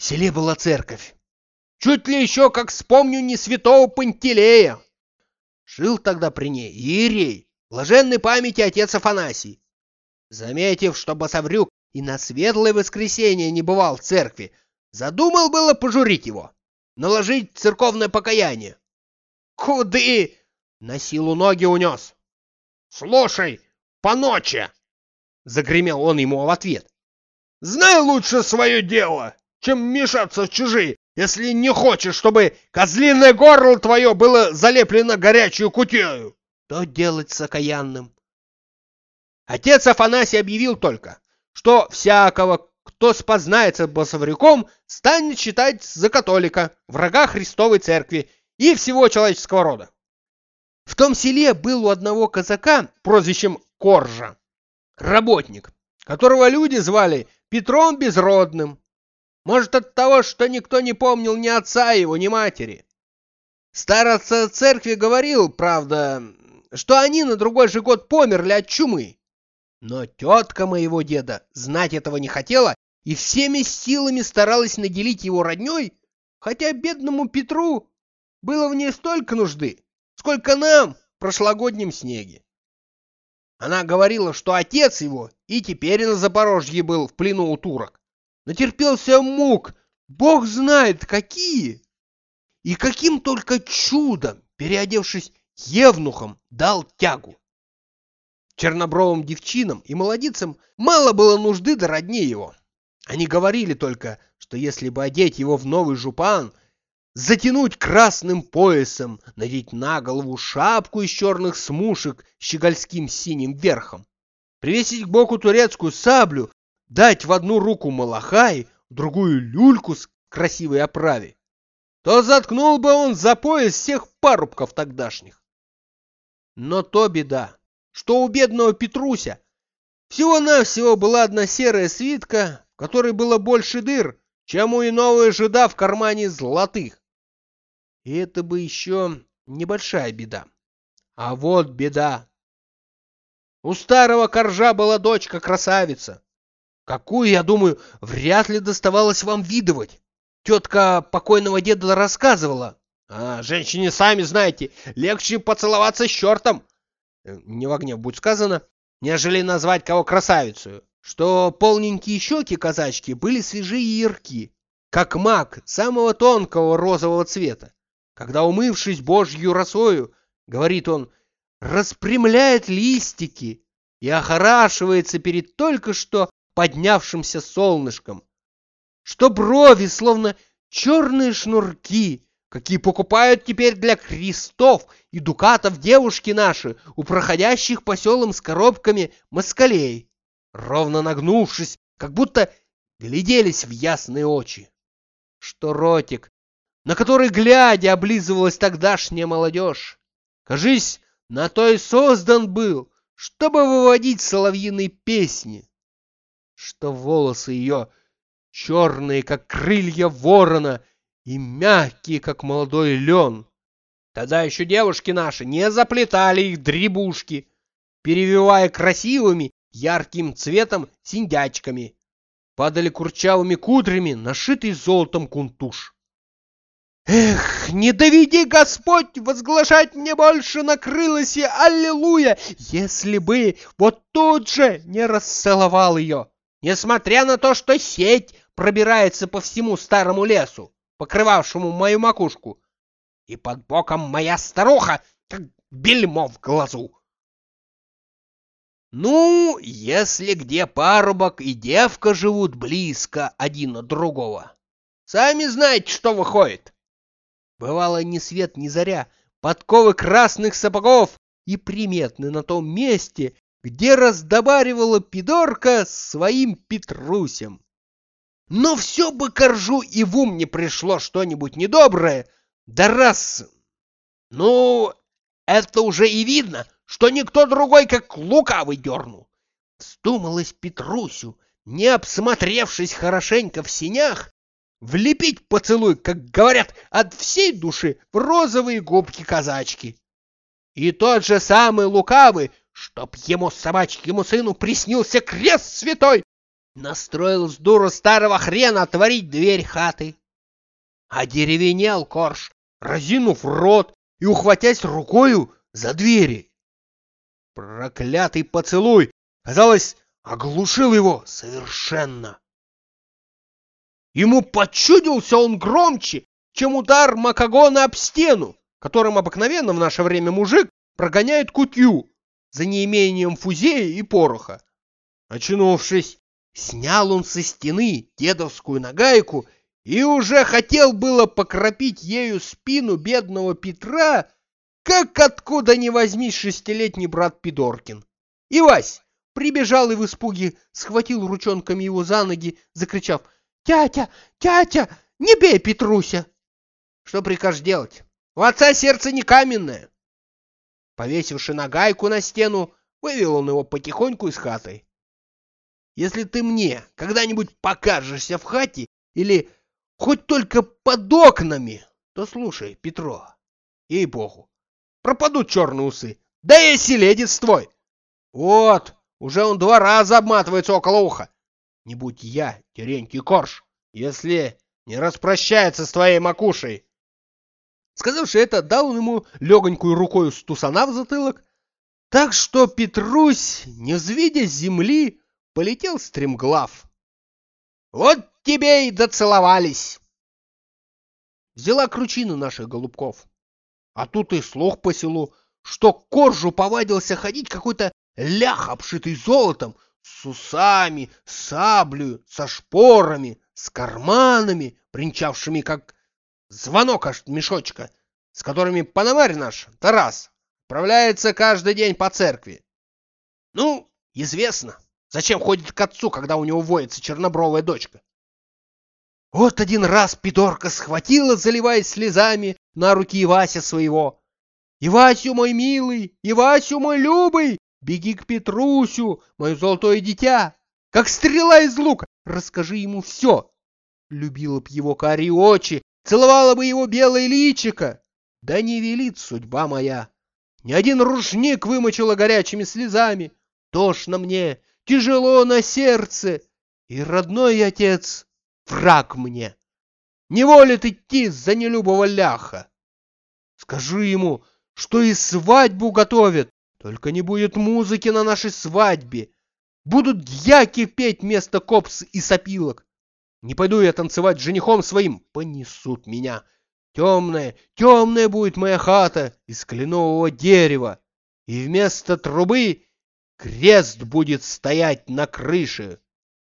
В селе была церковь. Чуть ли еще, как вспомню, не святого Пантелея. Жил тогда при ней Иерей, блаженной памяти отец Афанасий. Заметив, что Басаврюк и на светлое воскресенье не бывал в церкви, задумал было пожурить его, наложить церковное покаяние. Куды? На силу ноги унес. Слушай, по ночи! Загремел он ему в ответ. Знай лучше свое дело, чем мешаться в чужие если не хочешь, чтобы козлиное горло твое было залеплено горячую кутею, то делать с окаянным. Отец Афанасий объявил только, что всякого, кто спознается басоврюком, станет считать за католика, врага Христовой Церкви и всего человеческого рода. В том селе был у одного казака прозвищем Коржа, работник, которого люди звали Петром Безродным, может, от того, что никто не помнил ни отца его, ни матери. Староста церкви говорил, правда, что они на другой же год померли от чумы. Но тетка моего деда знать этого не хотела и всеми силами старалась наделить его родней, хотя бедному Петру было в ней столько нужды, сколько нам в прошлогоднем снеге. Она говорила, что отец его и теперь на Запорожье был в плену у турок натерпелся мук, бог знает какие. И каким только чудом, переодевшись евнухом, дал тягу. Чернобровым девчинам и молодицам мало было нужды до родни его. Они говорили только, что если бы одеть его в новый жупан, затянуть красным поясом, надеть на голову шапку из черных смушек с щегольским синим верхом, привесить к боку турецкую саблю дать в одну руку малахай, другую люльку с красивой оправе, то заткнул бы он за пояс всех парубков тогдашних. Но то беда, что у бедного Петруся всего-навсего была одна серая свитка, в которой было больше дыр, чем у иного жида в кармане золотых. И это бы еще небольшая беда. А вот беда. У старого коржа была дочка-красавица, Какую, я думаю, вряд ли доставалось вам видывать. Тетка покойного деда рассказывала. А женщине, сами знаете, легче поцеловаться с чертом. Э, не в огне будет сказано, нежели назвать кого красавицей. Что полненькие щеки казачки были свежие и ярки, как мак самого тонкого розового цвета. Когда, умывшись божью росою, говорит он, распрямляет листики и охорашивается перед только что поднявшимся солнышком, что брови словно черные шнурки, какие покупают теперь для крестов и дукатов девушки наши у проходящих по селам с коробками москалей, ровно нагнувшись, как будто гляделись в ясные очи. Что ротик, на который глядя облизывалась тогдашняя молодежь, кажись, на то и создан был, чтобы выводить соловьиные песни что волосы ее черные, как крылья ворона, и мягкие, как молодой лен. Тогда еще девушки наши не заплетали их дребушки, перевивая красивыми ярким цветом синдячками. Падали курчавыми кудрями, нашитый золотом кунтуш. Эх, не доведи Господь возглашать мне больше на крылосе, аллилуйя, если бы вот тут же не расцеловал ее. Несмотря на то, что сеть пробирается по всему старому лесу, покрывавшему мою макушку, и под боком моя старуха, как бельмо в глазу. Ну, если где парубок и девка живут близко один от другого, сами знаете, что выходит. Бывало ни свет, ни заря, подковы красных сапогов и приметны на том месте, где раздобаривала пидорка своим Петрусем. Но все бы коржу и в ум не пришло что-нибудь недоброе, да раз... Ну, это уже и видно, что никто другой, как лукавый дернул. Вздумалось Петрусю, не обсмотревшись хорошенько в синях, влепить поцелуй, как говорят, от всей души в розовые губки казачки. И тот же самый лукавый чтоб ему, собачьему сыну, приснился крест святой, Настроил с дуру старого хрена отворить дверь хаты. А деревенел корж, разинув рот и ухватясь рукою за двери. Проклятый поцелуй, казалось, оглушил его совершенно. Ему почудился он громче, чем удар Макагона об стену, которым обыкновенно в наше время мужик прогоняет кутью за неимением фузея и пороха. Очнувшись, снял он со стены дедовскую нагайку и уже хотел было покропить ею спину бедного Петра, как откуда ни возьмись шестилетний брат Пидоркин. И Вась прибежал и в испуге схватил ручонками его за ноги, закричав «Тятя! Тятя! Не бей Петруся!» «Что прикажешь делать? У отца сердце не каменное!» Повесивши нагайку на стену, вывел он его потихоньку из хаты. «Если ты мне когда-нибудь покажешься в хате или хоть только под окнами, то слушай, Петро, ей-богу, пропадут черные усы, да и селедец твой! Вот, уже он два раза обматывается около уха. Не будь я, Терентий Корж, если не распрощается с твоей макушей. Сказавши это, дал он ему легонькую рукою стусана в затылок, так что Петрусь, не взвидя земли, полетел стремглав. Вот тебе и доцеловались. Взяла кручину наших голубков. А тут и слух по селу, что к коржу повадился ходить какой-то лях, обшитый золотом, с усами, саблею, со шпорами, с карманами, принчавшими как звонок аж мешочка, с которыми Пономарь наш, Тарас, отправляется каждый день по церкви. Ну, известно, зачем ходит к отцу, когда у него воится чернобровая дочка. Вот один раз Пидорка схватила, заливаясь слезами, на руки Ивася своего. «Ивасю, мой милый! Ивасю, мой любый! Беги к Петрусю, мое золотое дитя! Как стрела из лука! Расскажи ему все!» Любила б его карие очи, целовала бы его белое личико. Да не велит судьба моя. Ни один рушник вымочила горячими слезами. Тошно мне, тяжело на сердце. И родной отец враг мне. Не волит идти за нелюбого ляха. Скажи ему, что и свадьбу готовят, только не будет музыки на нашей свадьбе. Будут дьяки петь вместо копс и сопилок. Не пойду я танцевать с женихом своим, понесут меня. Темная, темная будет моя хата из кленового дерева, и вместо трубы крест будет стоять на крыше.